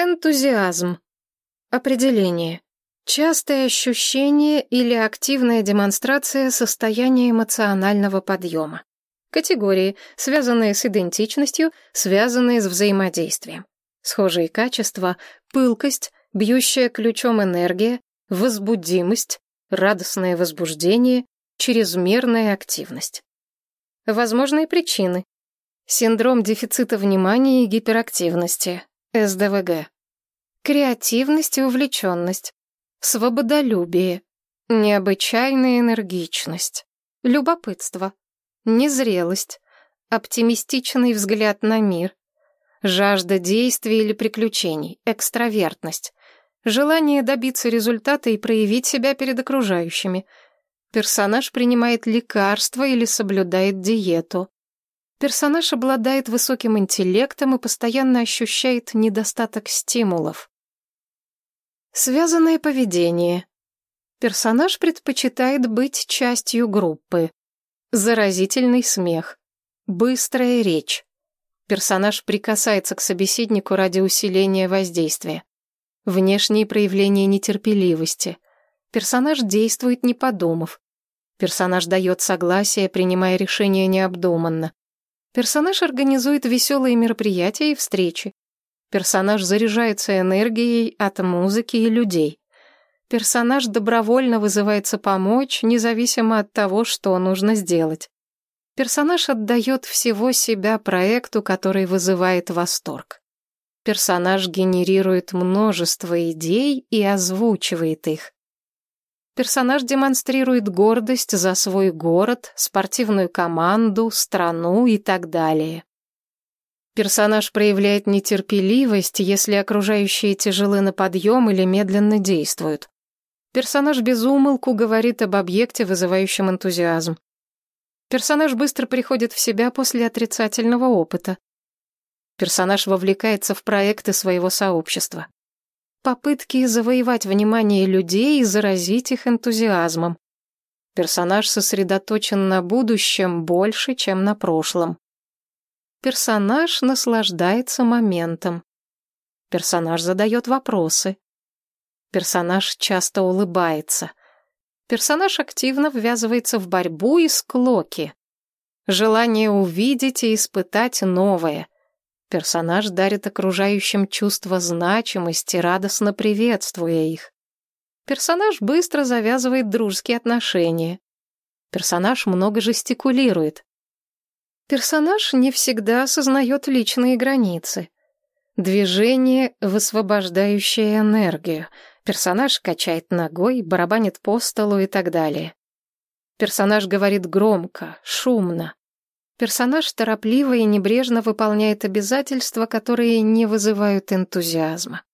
Энтузиазм. Определение. Частое ощущение или активная демонстрация состояния эмоционального подъема. Категории, связанные с идентичностью, связанные с взаимодействием. Схожие качества – пылкость, бьющая ключом энергия, возбудимость, радостное возбуждение, чрезмерная активность. Возможные причины. Синдром дефицита внимания и гиперактивности, СДВГ. Креативность и увлеченность. Свободолюбие. Необычайная энергичность. Любопытство. Незрелость. Оптимистичный взгляд на мир. Жажда действий или приключений. Экстравертность. Желание добиться результата и проявить себя перед окружающими. Персонаж принимает лекарства или соблюдает диету. Персонаж обладает высоким интеллектом и постоянно ощущает недостаток стимулов. Связанное поведение. Персонаж предпочитает быть частью группы. Заразительный смех. Быстрая речь. Персонаж прикасается к собеседнику ради усиления воздействия. Внешние проявления нетерпеливости. Персонаж действует не подумав. Персонаж дает согласие, принимая решение необдуманно. Персонаж организует веселые мероприятия и встречи. Персонаж заряжается энергией от музыки и людей. Персонаж добровольно вызывается помочь, независимо от того, что нужно сделать. Персонаж отдает всего себя проекту, который вызывает восторг. Персонаж генерирует множество идей и озвучивает их. Персонаж демонстрирует гордость за свой город, спортивную команду, страну и так далее. Персонаж проявляет нетерпеливость, если окружающие тяжелы на подъем или медленно действуют. Персонаж без умолку говорит об объекте, вызывающем энтузиазм. Персонаж быстро приходит в себя после отрицательного опыта. Персонаж вовлекается в проекты своего сообщества попытки завоевать внимание людей и заразить их энтузиазмом. Персонаж сосредоточен на будущем больше, чем на прошлом. Персонаж наслаждается моментом. Персонаж задает вопросы. Персонаж часто улыбается. Персонаж активно ввязывается в борьбу и склоки. Желание увидеть и испытать новое — Персонаж дарит окружающим чувство значимости, радостно приветствуя их. Персонаж быстро завязывает дружеские отношения. Персонаж много жестикулирует. Персонаж не всегда осознает личные границы. Движение, высвобождающее энергию. Персонаж качает ногой, барабанит по столу и так далее. Персонаж говорит громко, шумно. Персонаж торопливо и небрежно выполняет обязательства, которые не вызывают энтузиазма.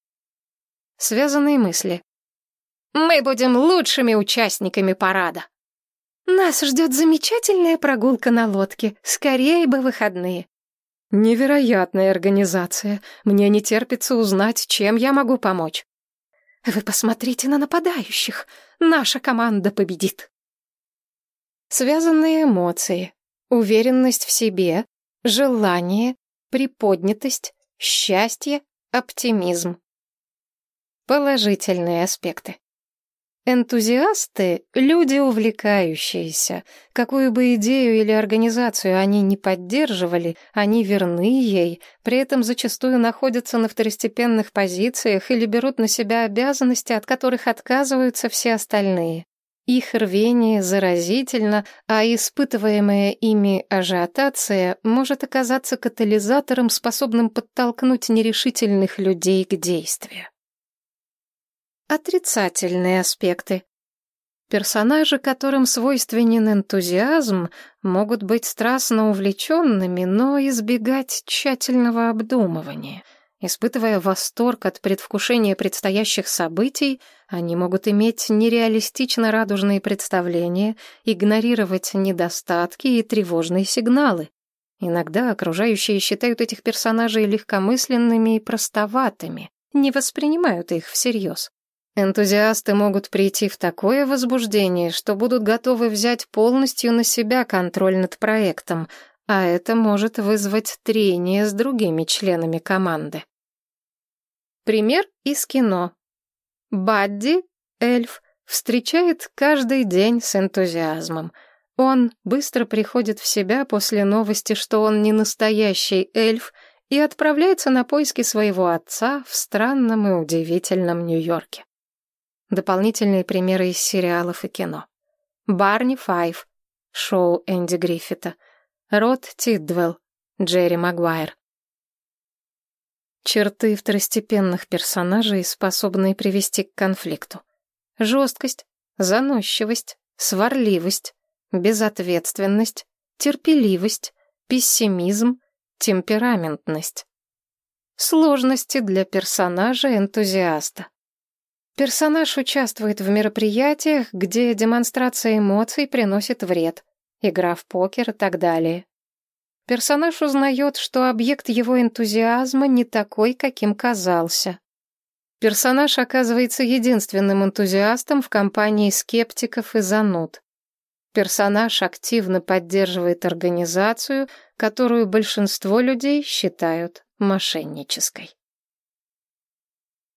Связанные мысли. «Мы будем лучшими участниками парада!» «Нас ждет замечательная прогулка на лодке, скорее бы выходные!» «Невероятная организация. Мне не терпится узнать, чем я могу помочь». «Вы посмотрите на нападающих. Наша команда победит». Связанные эмоции уверенность в себе, желание, приподнятость, счастье, оптимизм. Положительные аспекты. Энтузиасты — люди увлекающиеся. Какую бы идею или организацию они не поддерживали, они верны ей, при этом зачастую находятся на второстепенных позициях или берут на себя обязанности, от которых отказываются все остальные. Их рвение заразительно, а испытываемая ими ажиотация может оказаться катализатором, способным подтолкнуть нерешительных людей к действию. Отрицательные аспекты. Персонажи, которым свойственен энтузиазм, могут быть страстно увлеченными, но избегать тщательного обдумывания — Испытывая восторг от предвкушения предстоящих событий, они могут иметь нереалистично радужные представления, игнорировать недостатки и тревожные сигналы. Иногда окружающие считают этих персонажей легкомысленными и простоватыми, не воспринимают их всерьез. Энтузиасты могут прийти в такое возбуждение, что будут готовы взять полностью на себя контроль над проектом, а это может вызвать трение с другими членами команды. Пример из кино. Бадди, эльф, встречает каждый день с энтузиазмом. Он быстро приходит в себя после новости, что он не настоящий эльф, и отправляется на поиски своего отца в странном и удивительном Нью-Йорке. Дополнительные примеры из сериалов и кино. Барни Файв, шоу Энди Гриффита. Рот Тиддвелл, Джерри Магуайр. Черты второстепенных персонажей, способные привести к конфликту. Жесткость, заносчивость, сварливость, безответственность, терпеливость, пессимизм, темпераментность. Сложности для персонажа-энтузиаста. Персонаж участвует в мероприятиях, где демонстрация эмоций приносит вред, игра в покер и так далее. Персонаж узнает, что объект его энтузиазма не такой, каким казался. Персонаж оказывается единственным энтузиастом в компании скептиков и зануд. Персонаж активно поддерживает организацию, которую большинство людей считают мошеннической.